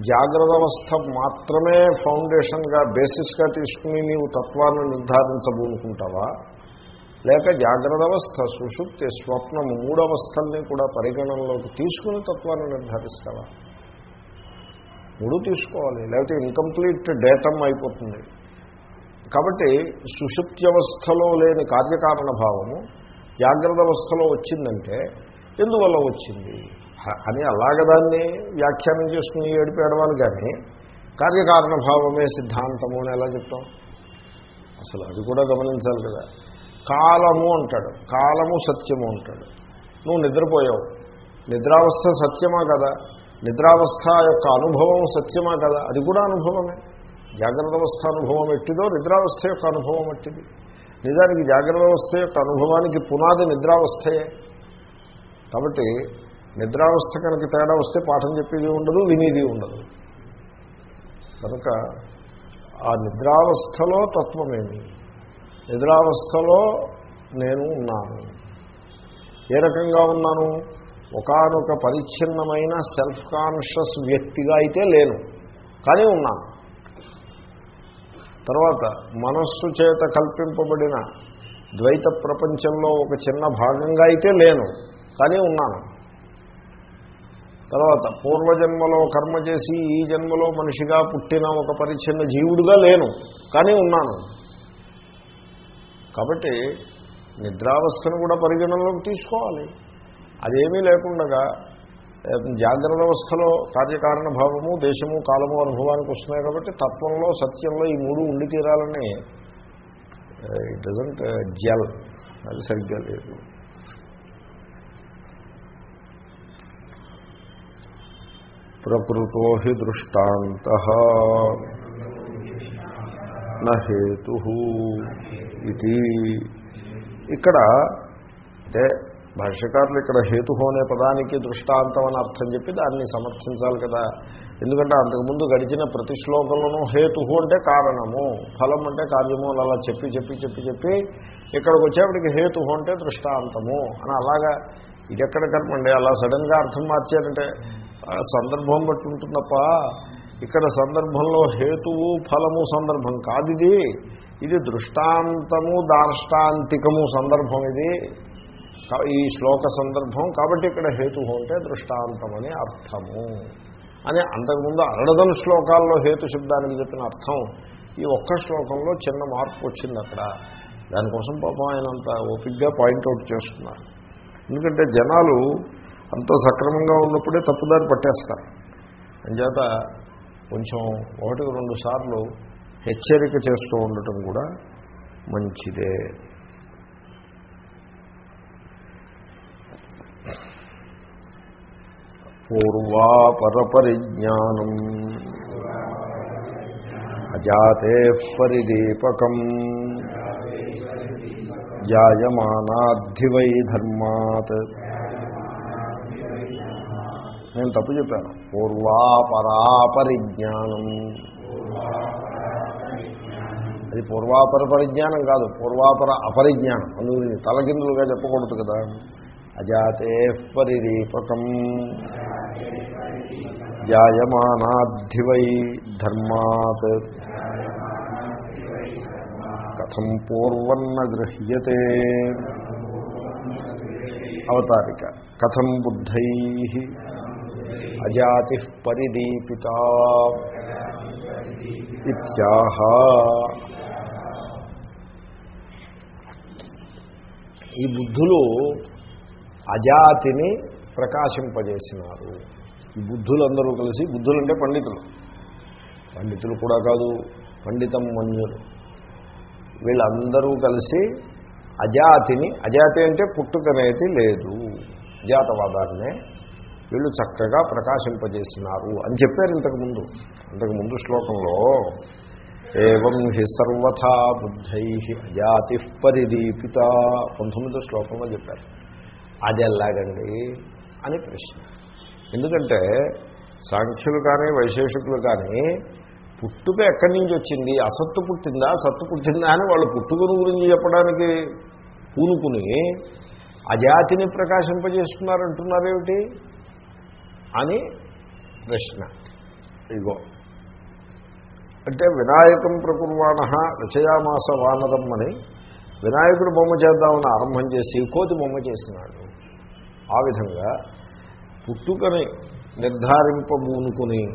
జాగ్రత్త అవస్థ మాత్రమే ఫౌండేషన్గా బేసిస్గా తీసుకుని నీవు తత్వాన్ని నిర్ధారించబోనుకుంటావా? లేక జాగ్రత్త అవస్థ సుషుప్తి స్వప్నము మూడవస్థల్ని కూడా పరిగణనలోకి తీసుకుని తత్వాన్ని నిర్ధారిస్తావా? మూడు తీసుకోవాలి. లేకపోతే ఇన్కంప్లీట్ డేటమ్ అయిపోతుంది. కాబట్టి సుషుప్త్యవస్థలో లేని కార్యకారణ భావము జాగ్రత్త అవస్థలో వచ్చిందంటే ఎందువల్ల వచ్చింది? అని అలాగ దాన్ని వ్యాఖ్యానం చేసుకుని ఏడిపేడవాలి కానీ కార్యకారణ భావమే సిద్ధాంతము అని ఎలా చెప్తాం? అసలు అది కూడా గమనించాలి కదా. కాలము అంటాడు. కాలము సత్యము అంటాడు. నువ్వు నిద్రపోయావు. నిద్రావస్థ సత్యమా కదా? నిద్రావస్థ యొక్క అనుభవం సత్యమా కదా? అది కూడా అనుభవమే. జాగ్రత్త అవస్థ అనుభవం ఎట్టిదో నిద్రావస్థ యొక్క అనుభవం ఎట్టిది? నిజానికి జాగ్రత్త అవస్థ యొక్క అనుభవానికి పునాది నిద్రావస్థయే. కాబట్టి నిద్రావస్థ కనుక తేడా వస్తే పాఠం చెప్పేది ఉండదు వినేది ఉండదు. కనుక ఆ నిద్రావస్థలో తత్వమేమి? నిద్రావస్థలో నేను ఉన్నాను. ఏ రకంగా ఉన్నాను? ఒకనొక పరిచ్ఛిన్నమైన సెల్ఫ్ కాన్షియస్ వ్యక్తిగా అయితే లేను కానీ ఉన్నాను. తర్వాత మనస్సు చేత కల్పింపబడిన ద్వైత ప్రపంచంలో ఒక చిన్న భాగంగా అయితే లేను కానీ ఉన్నాను. తర్వాత పూర్వజన్మలో కర్మ చేసి ఈ జన్మలో మనిషిగా పుట్టిన ఒక పరిచ్ఛిన్న జీవుడుగా లేను కానీ ఉన్నాను. కాబట్టి నిద్రావస్థను కూడా పరిగణనలోకి తీసుకోవాలి. అదేమీ లేకుండా జాగ్రత్త అవస్థలో కార్యకారణ భావము దేశము కాలము అనుభవానికి వస్తున్నాయి కాబట్టి తత్వంలో సత్యంలో ఈ మూడు ఉండి తీరాలని ఇట్ డజంట్ జల్ అది సరిగ్గా లేదు. ప్రకృతో హి దృష్టాంత నేతు ఇది ఇక్కడ అంటే భాష్యకారులు ఇక్కడ హేతు అనే పదానికి దృష్టాంతం అని అర్థం చెప్పి దాన్ని సమర్థించాలి కదా. ఎందుకంటే అంతకుముందు గడిచిన ప్రతి శ్లోకంలోనూ హేతు అంటే కారణము ఫలం అంటే కార్యము అలా చెప్పి చెప్పి చెప్పి చెప్పి ఇక్కడికి వచ్చేప్పటికి హేతు అంటే దృష్టాంతము అని అలాగా. ఇది ఎక్కడ కర్మండి అలా సడన్గా అర్థం మార్చారంటే సందర్భం బట్టి ఉంటుందప్ప. ఇక్కడ సందర్భంలో హేతువు ఫలము సందర్భం కాదు ఇది ఇది దృష్టాంతము దార్ష్టాంతికము సందర్భం ఇది. ఈ శ్లోక సందర్భం. కాబట్టి ఇక్కడ హేతు అంటే దృష్టాంతమని అర్థము. అని అంతకుముందు అరడదన శ్లోకాల్లో హేతు శబ్దానికి చెప్పిన అర్థం ఈ ఒక్క శ్లోకంలో చిన్న మార్పు వచ్చింది అక్కడ. దానికోసం పాపం ఆయనంత ఓపిక్గా పాయింట్అవుట్ చేస్తున్నారు. ఎందుకంటే జనాలు అంత సక్రమంగా ఉన్నప్పుడే తప్పుదారి పట్టేస్తారు. అంచేత కొంచెం ఒకటికి రెండు సార్లు హెచ్చరిక చేస్తూ ఉండటం కూడా మంచిదే. పూర్వాపరపరిజ్ఞానం అజాతే పరిదీపకం జాయమానాధివై ధర్మాత్ నేను తప్పు చెప్పాను. పూర్వాపరాపరిజ్ఞానం. అది పూర్వాపర పరిజ్ఞానం కాదు పూర్వాపర అపరిజ్ఞానం. అందుకు తలకిందులుగా చెప్పకూడదు కదా. అజాతే పరిదీపకం జాయమానాధివై ధర్మాత్. కథం పూర్వన్న గృహ్యతే. అవతారిక. కథం బుద్ధై. అజాతి పరిదీపిత ఇత్యాహ. ఈ బుద్ధులు అజాతిని ప్రకాశింపజేసినారు. ఈ బుద్ధులందరూ కలిసి బుద్ధులంటే పండితులు. పండితులు కూడా కాదు పండితం మన్యులు. వీళ్ళందరూ కలిసి అజాతిని అజాతి అంటే పుట్టుకనేది లేదు అజాతవాదాన్నే వీళ్ళు చక్కగా ప్రకాశింపజేసినారు అని చెప్పారు ఇంతకుముందు. ఇంతకుముందు శ్లోకంలో ఏం హి సర్వథా బుద్ధై అజాతి పరిదీపిత పంతొమ్మిదో శ్లోకంలో చెప్పారు. అది ఎలాగండి అని ప్రశ్న. ఎందుకంటే సాంఖ్యులు కానీ వైశేషికులు కానీ పుట్టుక ఎక్కడి నుంచి వచ్చింది? అసత్తు పుట్టిందా? సత్తు పుట్టిందా అని వాళ్ళు పుట్టుకను గురించి చెప్పడానికి పూనుకుని అజాతిని ప్రకాశింపజేస్తున్నారంటున్నారేమిటి అని ప్రశ్న ఇగో. అంటే వినాయకం ప్రకుర్వాణ రచయామాస వానరం అని వినాయకుడు బొమ్మ చేద్దామని ఆరంభం చేసి కోతి బొమ్మ చేసినాడు. ఆ విధంగా పుట్టుకని నిర్ధారింపబూనుకుని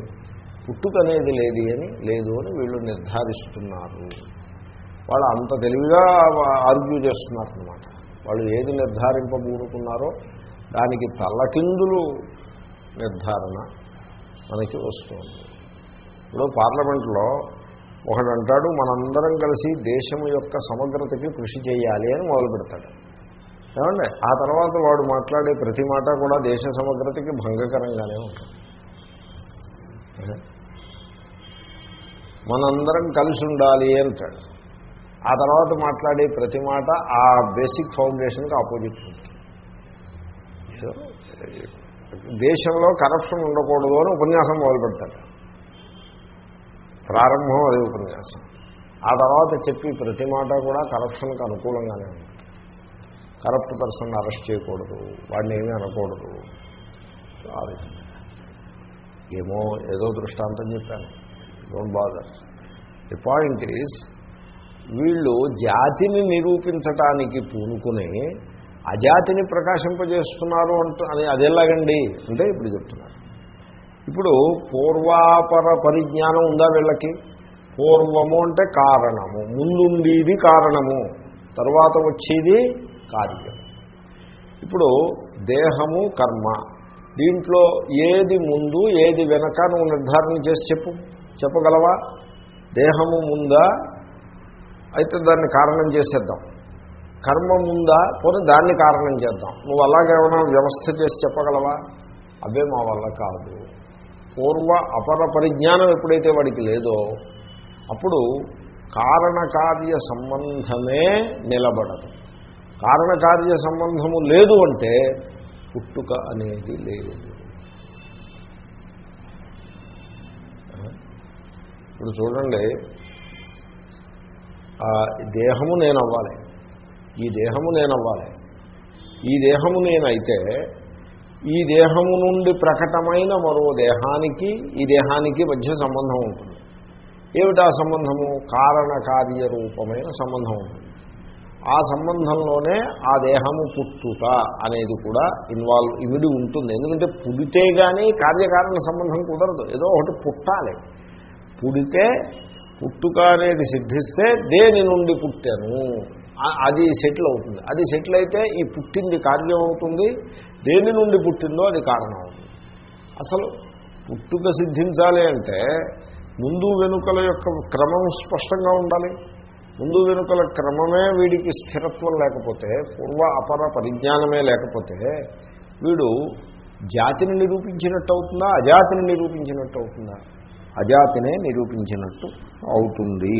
పుట్టుకనేది లేదు అని లేదు అని వీళ్ళు నిర్ధారిస్తున్నారు. వాళ్ళు అంత తెలివిగా ఆర్గ్యూ చేస్తున్నారన్నమాట. వాళ్ళు ఏది నిర్ధారింపబూనుకున్నారో దానికి తల్లకిందులు నిర్ధారణ మనకి వస్తుంది. ఇప్పుడు పార్లమెంట్లో ఒకడంటాడు మనందరం కలిసి దేశం యొక్క సమగ్రతకి కృషి చేయాలి అని మొదలు పెడతాడు. ఏమండి? ఆ తర్వాత వాడు మాట్లాడే ప్రతి మాట కూడా దేశ సమగ్రతకి భంగకరంగానే ఉంటుంది. మనందరం కలిసి ఉండాలి అంటాడు. ఆ తర్వాత మాట్లాడే ప్రతి మాట ఆ బేసిక్ ఫౌండేషన్కి ఆపోజిట్ ఉంటుంది. దేశంలో కరప్షన్ ఉండకూడదు అని ఉపన్యాసం మొదలు పెడతాడు ప్రారంభం అదే ఉపన్యాసం. ఆ తర్వాత చెప్పి ప్రతి మాట కూడా కరప్షన్కి అనుకూలంగానే ఉంటుంది కరప్ట్ పర్సన్ అరెస్ట్ చేయకూడదు వాడిని ఏమీ అనకూడదు. ఏమో ఏదో దృష్టాంతం చెప్పాను. Don't bother the point is వీళ్ళు జాతిని నిరూపించటానికి పూనుకుని అజాతిని ప్రకాశింపజేస్తున్నారు అంటూ అని అదెలాగండి అంటే ఇప్పుడు చెప్తున్నారు. ఇప్పుడు పూర్వాపర పరిజ్ఞానం ఉందా వీళ్ళకి? పూర్వము అంటే కారణము. ముందుండేది కారణము. తర్వాత వచ్చేది కార్యం. ఇప్పుడు దేహము కర్మ. దీంట్లో ఏది ముందు ఏది వెనక నువ్వు నిర్ధారణ చేసి చెప్పు. చెప్పగలవా? దేహము ముందా? అయితే దాన్ని కారణం చేసేద్దాం. కర్మ ముందా పోనీ దాన్ని కారణం చేద్దాం. నువ్వు అలాగేమైనా వ్యవస్థ చేసి చెప్పగలవా? అవే మా వల్ల కాదు. పూర్వ అపర పరిజ్ఞానం ఎప్పుడైతే వాడికి లేదో అప్పుడు కారణకార్య సంబంధమే నిలబడదు. కారణకార్య సంబంధము లేదు అంటే పుట్టుక అనేది లేదు. ఇప్పుడు చూడండి దేహము నేను అవ్వాలి. ఈ దేహము నేను అవ్వాలి ఈ దేహము నేనైతే ఈ దేహము నుండి ప్రకటమైన మరో దేహానికి ఈ దేహానికి మధ్య సంబంధం ఉంటుంది. ఏమిటా సంబంధము? కారణకార్య రూపమైన సంబంధం ఉంటుంది. ఆ సంబంధంలోనే ఆ దేహము పుట్టుట అనేది కూడా ఇన్వాల్వ్ ఇమిడి ఉంటుంది. ఎందుకంటే పుడితే కానీ కార్యకారణ సంబంధం కుదరదు. ఏదో ఒకటి పుట్టాలి. పుడితే పుట్టుక అనేది సిద్ధిస్తే దేని నుండి పుట్టాను? అది సెటిల్ అవుతుంది. అది సెటిల్ అయితే ఈ పుట్టింది కార్యం అవుతుంది. దేని నుండి పుట్టిందో అది కారణం అవుతుంది. అసలు పుట్టుక సిద్ధించాలి అంటే ముందు వెనుకల యొక్క క్రమం స్పష్టంగా ఉండాలి. ముందు వెనుకల క్రమమే వీడికి స్థిరత్వం లేకపోతే పూర్వ అపర పరిజ్ఞానమే లేకపోతే వీడు జాతిని నిరూపించినట్టు అవుతుందా? అజాతిని నిరూపించినట్టు అవుతుందా? అజాతినే నిరూపించినట్టు అవుతుంది.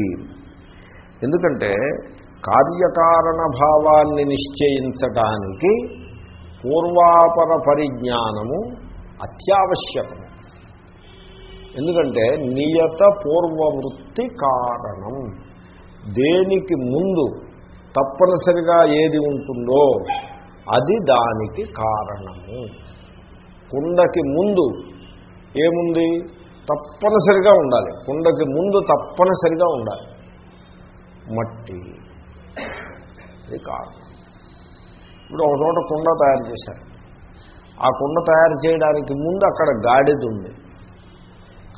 ఎందుకంటే కార్యకారణ భావాన్ని నిశ్చయించటానికి పూర్వాపర పరిజ్ఞానము అత్యావశ్యకము ఎందుకంటే నియత పూర్వవృత్తి కారణం. దేనికి ముందు తప్పనిసరిగా ఏది ఉంటుందో అది దానికి కారణము. కుండకి ముందు ఏముంది? తప్పనిసరిగా ఉండాలి. కుండకి ముందు తప్పనిసరిగా ఉండాలి. మట్టి. అది కారణం ఇప్పుడు ఒక చోట కుండ తయారు చేశారు. ఆ కుండ తయారు చేయడానికి ముందు అక్కడ గాడిద ఉంది.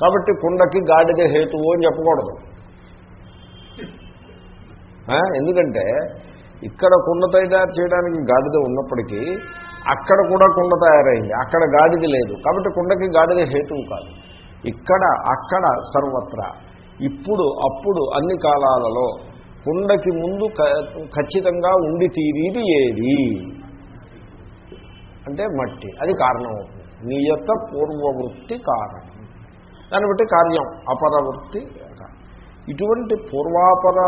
కాబట్టి కుండకి గాడిద హేతువు అని చెప్పకూడదు. ఎందుకంటే ఇక్కడ కుండ తయారు చేయడానికి గాడిద ఉన్నప్పటికీ అక్కడ కూడా కుండ తయారైంది. అక్కడ గాడిద లేదు. కాబట్టి కుండకి గాడిద హేతువు కాదు. ఇక్కడ అక్కడ సర్వత్రా. ఇప్పుడు అప్పుడు అన్ని కాలాలలో కుండకి ముందు ఖచ్చితంగా ఉండి తీరిది ఏది? అంటే మట్టి. అది కారణం అవుతుంది నియత పూర్వవృత్తి కారణం. దాన్ని బట్టి కార్యం అపరవృత్తి ఇటువంటి పూర్వాపర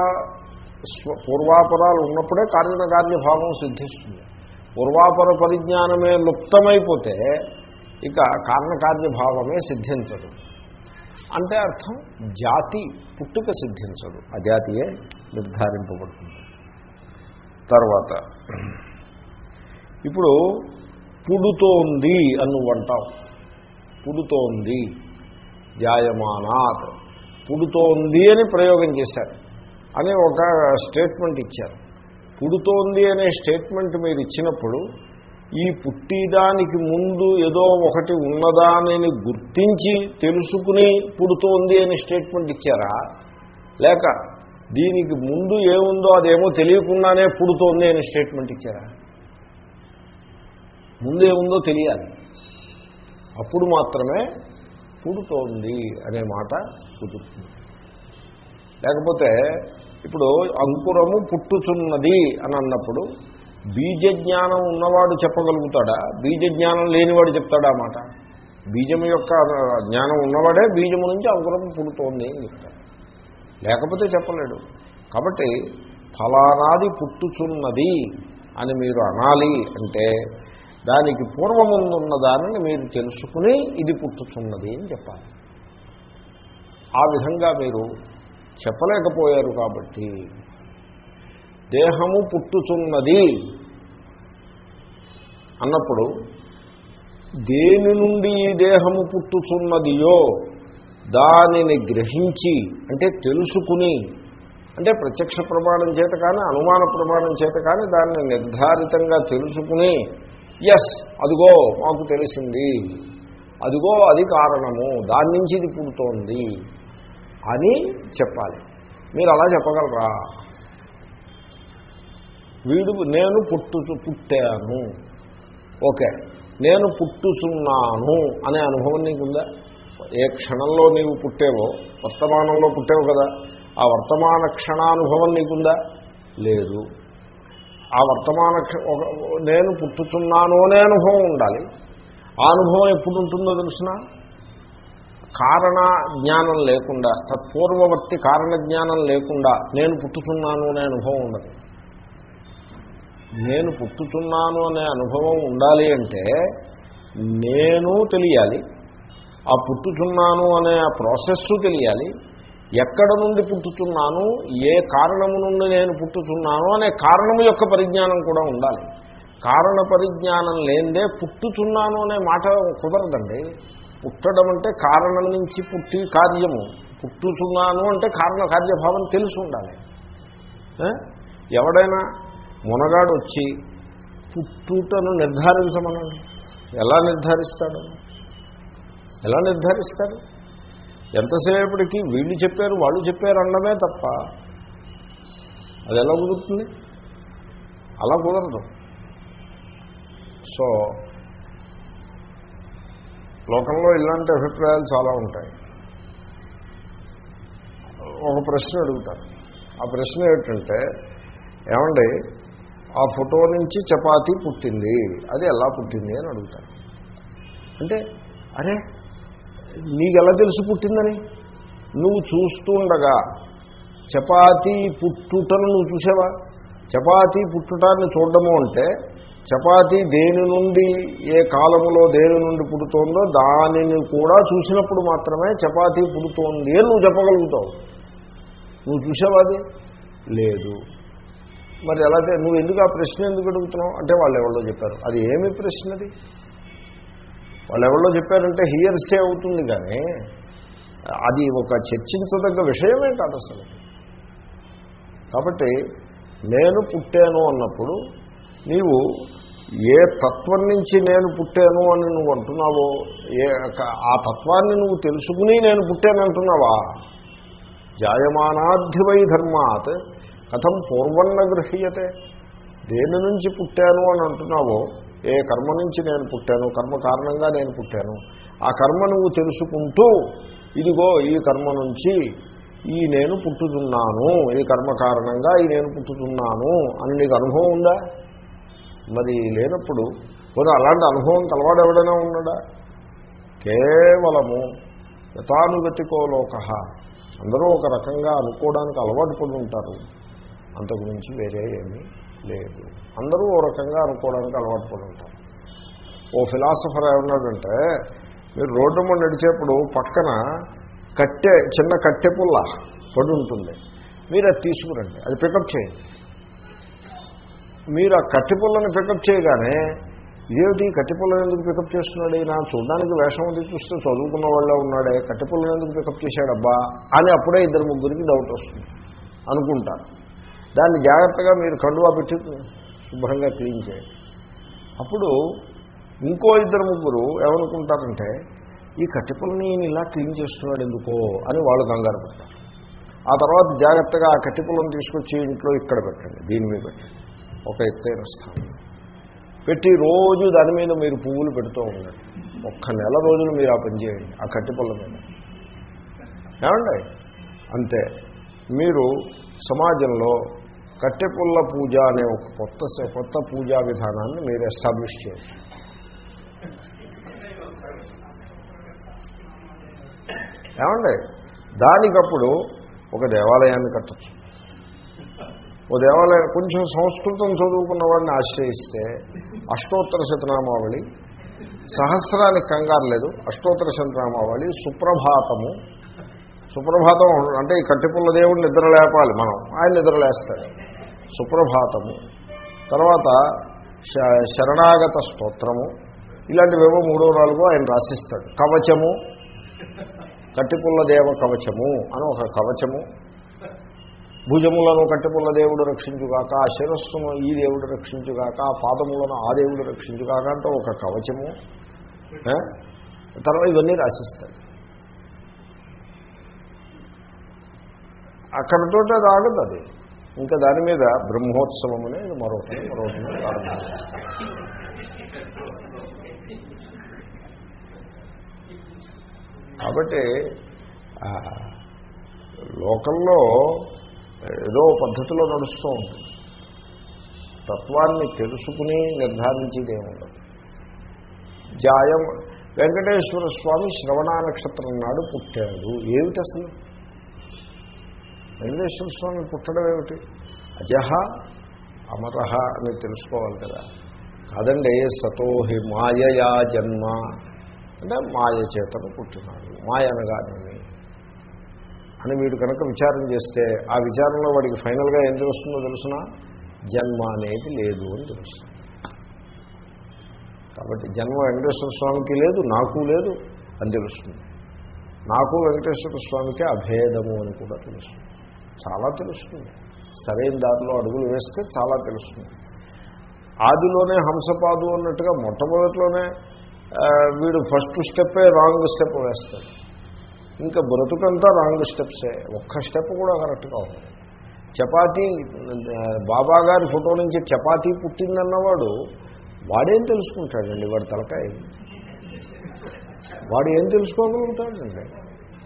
పూర్వాపరాలు ఉన్నప్పుడే కార్యకార్యభావం సిద్ధిస్తుంది. పూర్వాపర పరిజ్ఞానమే లుప్తమైపోతే ఇక కారణకార్యభావమే సిద్ధించదు. అంటే అర్థం జాతి పుట్టుక సిద్ధించదు. ఆ జాతియే నిర్ధారింపబడుతుంది. తర్వాత ఇప్పుడు పుడుతోంది అని అంటాం పుడుతోంది జాయమానాత్. పుడుతోంది అని ప్రయోగం చేశారు. అని ఒక స్టేట్మెంట్ ఇచ్చారు. పుడుతోంది అనే స్టేట్మెంట్ మీరు ఇచ్చినప్పుడు ఈ పుట్టిదానికి ముందు ఏదో ఒకటి ఉన్నదా అని గుర్తించి తెలుసుకుని పుడుతోంది అని స్టేట్మెంట్ ఇచ్చారా? లేక దీనికి ముందు ఏముందో అదేమో తెలియకుండానే పుడుతోంది అని స్టేట్మెంట్ ఇచ్చారా? ముందు ఏముందో తెలియాలి. అప్పుడు మాత్రమే పుడుతోంది అనే మాట కుదురుతుంది. లేకపోతే ఇప్పుడు అంకురము పుట్టుచున్నది అని అన్నప్పుడు బీజజ్ఞానం ఉన్నవాడు చెప్పగలుగుతాడా? బీజ జ్ఞానం లేనివాడు చెప్తాడా మాట? బీజం యొక్క జ్ఞానం ఉన్నవాడే బీజము నుంచి అంకురం పుడుతోంది అని చెప్తాడు. లేకపోతే చెప్పలేడు. కాబట్టి ఫలానాది పుట్టుచున్నది అని మీరు అనాలి అంటే దానికి పూర్వముందున్న దానిని మీరు తెలుసుకుని ఇది పుట్టుచున్నది అని చెప్పాలి. ఆ విధంగా మీరు చెప్పలేకపోయారు కాబట్టి దేహము పుట్టుచున్నది. అన్నప్పుడు దేని నుండి ఈ దేహము పుట్టుచున్నదియో దానిని గ్రహించి అంటే తెలుసుకుని అంటే ప్రత్యక్ష ప్రమాణం చేత కానీ అనుమాన ప్రమాణం చేత కానీ దాన్ని నిర్ధారితంగా తెలుసుకుని ఎస్ అదిగో మాకు తెలిసింది. అదిగో అది కారణము దాని నుంచి ఇది పుడుతోంది అని చెప్పాలి. మీరు అలా చెప్పగలరా? వీడు నేను పుట్టు పుట్టాను. ఓకే. నేను పుట్టుచున్నాను అనే అనుభవం నీకుందా? ఏ క్షణంలో నీవు పుట్టేవో వర్తమానంలో పుట్టేవు కదా ఆ వర్తమాన క్షణానుభవం నీకుందా? లేదు. ఆ వర్తమాన నేను పుట్టుచున్నాను అనే అనుభవం ఉండాలి. ఆ అనుభవం ఎప్పుడు ఉంటుందో తెలిసిన? కారణ జ్ఞానం లేకుండా తత్పూర్వవర్తి కారణ జ్ఞానం లేకుండా నేను పుట్టుతున్నాను అనే అనుభవం ఉండదు. నేను పుట్టుతున్నాను అనే అనుభవం ఉండాలి అంటే నేను తెలియాలి ఆ పుట్టుతున్నాను అనే ఆ ప్రాసెస్ తెలియాలి ఎక్కడ నుండి పుట్టుతున్నాను ఏ కారణము నుండి నేను పుట్టుచున్నాను అనే కారణము యొక్క పరిజ్ఞానం కూడా ఉండాలి. కారణ పరిజ్ఞానం లేనిదే పుట్టుతున్నాను అనే మాట కుదరదండి. పుట్టడం అంటే కారణం నుంచి పుట్టి కార్యము. పుట్టుచున్నాను అంటే కారణ కార్యభావం తెలిసి ఉండాలి ఎవడైనా మునగాడు వచ్చి పుట్టుటను నిర్ధారించమనండి ఎలా నిర్ధారిస్తాడు? ఎలా నిర్ధారిస్తాడు? ఎంతసేపటికి వీళ్ళు చెప్పారు వాళ్ళు చెప్పారు అన్నమే తప్ప అది ఎలా కుదురుతుంది? అలా కుదరదు. సో లోకంలో ఇలాంటి అభిప్రాయాలు చాలా ఉంటాయి. ఒక ప్రశ్న అడుగుతారు ఆ ప్రశ్న ఏమిటంటే ఏమండి ఆ ఫోటో నుంచి చపాతీ పుట్టింది. అది ఎలా పుట్టింది అని అడుగుతారు. అంటే అరే నీకు ఎలా తెలిసి పుట్టిందని? నువ్వు చూస్తుండగా చపాతీ పుట్టుటను నువ్వు చూసావా? చపాతీ పుట్టుటాన్ని చూడడము అంటే చపాతీ దేని నుండి ఏ కాలములో దేని నుండి పుడుతోందో దానిని కూడా చూసినప్పుడు మాత్రమే చపాతీ పుడుతోంది అని నువ్వు చెప్పగలుగుతావు. నువ్వు చూసావా అది? లేదు. మరి ఎలా నువ్వు ఎందుకు ఆ ప్రశ్న ఎందుకు అడుగుతున్నావు? అంటే వాళ్ళు ఎవరో చెప్పారు. అది ఏమి ప్రశ్నది వాళ్ళు ఎవరో చెప్పారంటే హియర్సే అవుతుంది కానీ అది ఒక చర్చించదగ్గ విషయమే కాదు అసలు. కాబట్టి నేను పుట్టాను అన్నప్పుడు నీవు ఏ తత్వం నుంచి నేను పుట్టాను అని నువ్వు అంటున్నావో ఏ ఆ తత్వాన్ని నువ్వు తెలుసుకుని నేను పుట్టాను అంటున్నావా జాయమానాధ్యవై ధర్మాత్ కథం పూర్వన్న గృహ్యతే. దేని నుంచి పుట్టాను అని అంటున్నావో ఏ కర్మ నుంచి నేను పుట్టాను కర్మ కారణంగా నేను పుట్టాను ఆ కర్మ నువ్వు తెలుసుకుంటూ ఇదిగో ఈ కర్మ నుంచి ఈ నేను పుట్టుతున్నాను ఈ కర్మ కారణంగా ఈ నేను పుట్టుతున్నాను అని నీకు అనుభవం ఉందా? మరి లేనప్పుడు పోనీ అలాంటి అనుభవం కలవాడు ఎవడైనా ఉన్నాడా? కేవలము యథానుగతికో లోక. అందరూ ఒక రకంగా అనుకోవడానికి అలవాటు పడి ఉంటారు. అంతకు మించి వేరే ఏమీ లేదు. అందరూ ఓ రకంగా అనుకోవడానికి అలవాటు పడి ఉంటారు. ఓ ఫిలాసఫర్ ఏమన్నాడంటే మీరు రోడ్డు మీద నడిచేప్పుడు పక్కన కట్టె చిన్న కట్టె పుల్ల పడి ఉంటుంది. మీరు అది తీసుకురండి అది పికప్ చేయండి. మీరు ఆ కట్టె పుల్లని పికప్ చేయగానే ఇదేమిటి కట్టెపుల్లని ఎందుకు పికప్ చేస్తున్నాడు ఈయన? చూడడానికి వేషం ఉంది చూస్తే చదువుకున్న వాళ్ళే ఉన్నాడే కట్టెపుల్లని ఎందుకు పికప్ చేశాడబ్బా? అని అప్పుడే ఇద్దరు ముగ్గురికి డౌట్ వస్తుంది. అనుకుంటారు. దాన్ని జాగ్రత్తగా మీరు కండువా పెట్టి శుభ్రంగా క్లీన్ చేయండి. అప్పుడు ఇంకో ఇద్దరు ముగ్గురు ఏమనుకుంటారంటే ఈ కట్టిపుల్ని ఈయన ఇలా క్లీన్ చేస్తున్నాడు ఎందుకో అని వాళ్ళు కంగారు పడతారు. ఆ తర్వాత జాగ్రత్తగా ఆ కట్టిపుల్లను తీసుకొచ్చి ఇంట్లో ఇక్కడ పెట్టండి దీని మీద పెట్టండి. ఒక ఎత్తైన స్థానం పెట్టి రోజు దాని మీద మీరు పువ్వులు పెడుతూ ఉండండి. ఒక్క నెల రోజులు మీరు ఆ పని చేయండి ఆ కట్టిపుల్ల మీద. ఏమండి? అంతే. మీరు సమాజంలో కట్టెపుల్ల పూజ అనే ఒక కొత్త కొత్త పూజా విధానాన్ని మీరు ఎస్టాబ్లిష్ చేయొచ్చు ఏమండి? దానికప్పుడు ఒక దేవాలయాన్ని కట్టచ్చు. ఓ దేవాలయం కొంచెం సంస్కృతం చదువుకున్న వాడిని ఆశ్రయిస్తే అష్టోత్తర శతనామావళి సహస్రానికి కంగారు లేదు అష్టోత్తర శతనామావళి సుప్రభాతము సుప్రభాతం అంటే ఈ కట్టిపుల్ల దేవుడు నిద్ర లేపాలి మనం. ఆయన నిద్ర లేస్తాడు. సుప్రభాతము. తర్వాత శ- శరణాగత స్తోత్రము. ఇలాంటివేవో మూడో నాలుగో ఆయన రాసిస్తాడు. కవచము. కట్టిపుల్ల దేవ కవచము అని ఒక కవచము. భుజములను కట్టిపుల్ల దేవుడు రక్షించుగాక ఆ శిరస్సును ఈ దేవుడు రక్షించుగాక ఆ పాదములను ఆ దేవుడు రక్షించుగాక అంటే ఒక కవచము. తర్వాత ఇవన్నీ రాసిస్తాడు. అక్కడితో అది ఆగదు అది. ఇంకా దాని మీద బ్రహ్మోత్సవం అనేది మరొకటి మరొకటి ప్రారంభించేస్తారు కాబట్టి లోకంలో ఏదో పద్ధతిలో నడుస్తూ ఉంటుంది. తత్వాన్ని తెలుసుకుని నిర్ధారించేది ఏముండదు. జాయం వెంకటేశ్వర స్వామి శ్రవణ నక్షత్రం నాడు పుట్టాడు. ఏమిటి అసలు? వెంకటేశ్వర స్వామి పుట్టడం ఏమిటి? అజహ అమరహ అని తెలుసుకోవాలి కదా. కాదండి సతోహి మాయయా జన్మ. అంటే మాయ చేతను పుట్టినాడు. మాయ అనగానే అని వీడు కనుక విచారం చేస్తే ఆ విచారంలో వాడికి ఫైనల్గా ఏం తెలుస్తుందో తెలుసిన? జన్మ అనేది లేదు అని తెలుస్తుంది. కాబట్టి జన్మ వెంకటేశ్వర స్వామికి లేదు నాకు లేదు అని తెలుస్తుంది. నాకు వెంకటేశ్వర స్వామికి అభేదము అని కూడా తెలుస్తుంది. చాలా తెలుస్తుంది. సరైన దారిలో అడుగులు వేస్తే చాలా తెలుస్తుంది. ఆదిలోనే హంసపాదు అన్నట్టుగా మొట్టమొదట్లోనే వీడు ఫస్ట్ స్టెప్పే రాంగ్ స్టెప్ వేస్తాడు. ఇంకా బ్రతుకంతా రాంగ్ స్టెప్సే ఒక్క స్టెప్ కూడా కరెక్ట్గా ఉంది చపాతీ బాబా గారి ఫోటో నుంచి చపాతీ పుట్టిందన్నవాడు వాడేం తెలుసుకుంటాడండి? వాడి తలకాయ. వాడు ఏం తెలుసుకోగలుగుతాడండి?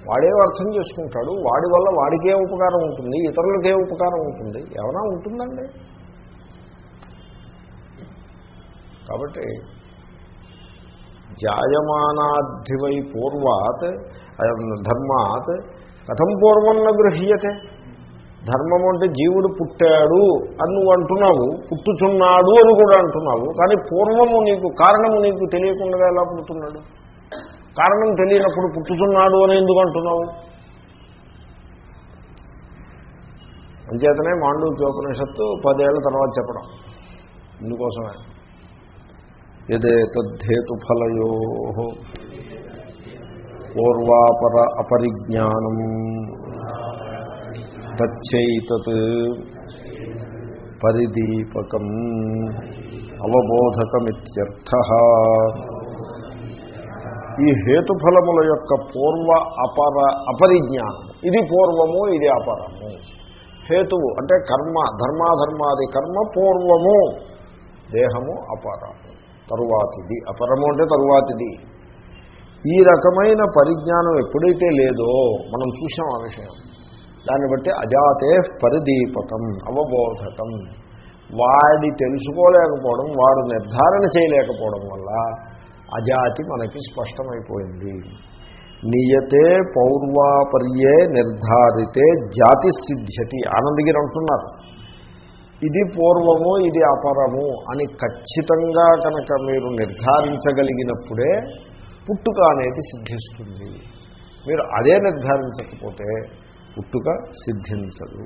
వాడే అర్థం చేసుకుంటాడు వాడి వల్ల వాడికే ఉపకారం ఉంటుంది ఇతరులకే ఉపకారం ఉంటుంది. ఏమైనా ఉంటుందండి? కాబట్టి జాయమానాధివై పూర్వాత్ ధర్మాత్ కథం పూర్వం గృహ్యతే. ధర్మం అంటే జీవుడు పుట్టాడు అని నువ్వు అంటున్నావు పుట్టుచున్నాడు అని కూడా అంటున్నావు కానీ పూర్వము నీకు కారణము నీకు తెలియకుండా ఎలా పుడుతున్నాడు? కారణం తెలియనప్పుడు పుట్టుతున్నాడు అని ఎందుకు అంటున్నావు? అంచేతనే మాండూక్యోపనిషత్తు పదేళ్ళ తర్వాత చెప్పడం. ఇందుకోసమే. ఎదే తద్ధేతుఫలయో పూర్వాపర అపరిజ్ఞానం తచ్చైతత్ పరిదీపకం అవబోధకమిత్యర్థ ఈ హేతుఫలముల యొక్క పూర్వ అపర అపరిజ్ఞానం. ఇది పూర్వము ఇది అపరము. హేతువు అంటే కర్మ ధర్మాధర్మాది కర్మ పూర్వము. దేహము అపరము. తరువాతిది. అపరము అంటే తరువాతిది. ఈ రకమైన పరిజ్ఞానం ఎప్పుడైతే లేదో మనం చూసాం ఆ విషయం. దాన్ని బట్టి అజాతే పరిదీపకం అవబోధకం. వాడి తెలుసుకోలేకపోవడం వాడు నిర్ధారణ చేయలేకపోవడం వల్ల అజాతి మనకి స్పష్టమైపోయింది. నియతే పౌర్వాపర్యే నిర్ధారితే జాతి సిద్ధ్యతి. ఆనందగిరి అంటున్నారు. ఇది పూర్వము ఇది అపరము అని ఖచ్చితంగా కనుక మీరు నిర్ధారించగలిగినప్పుడే పుట్టుక అనేది సిద్ధిస్తుంది. మీరు అదే నిర్ధారించకపోతే పుట్టుక సిద్ధించదు.